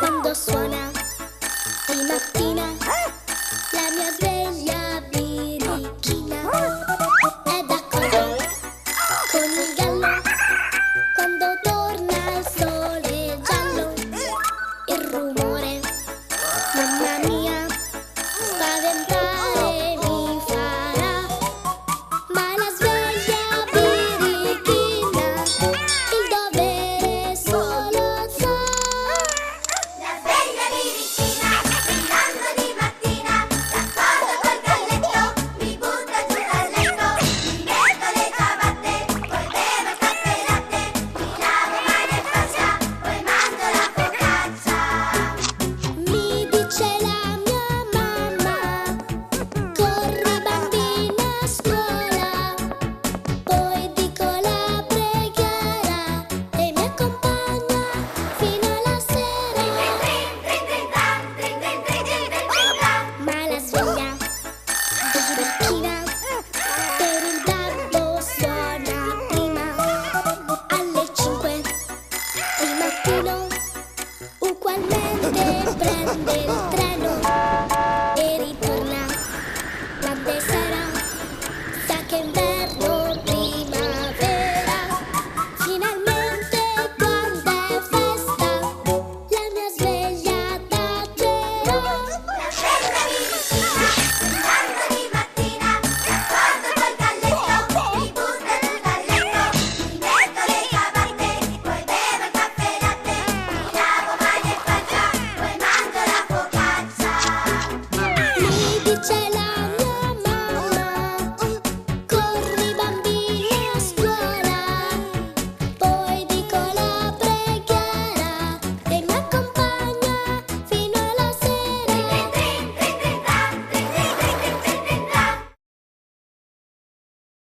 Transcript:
Cuando suena, te imaginas. filo, ugualmente prende il treno e ritorna. La sarà, sa che inverno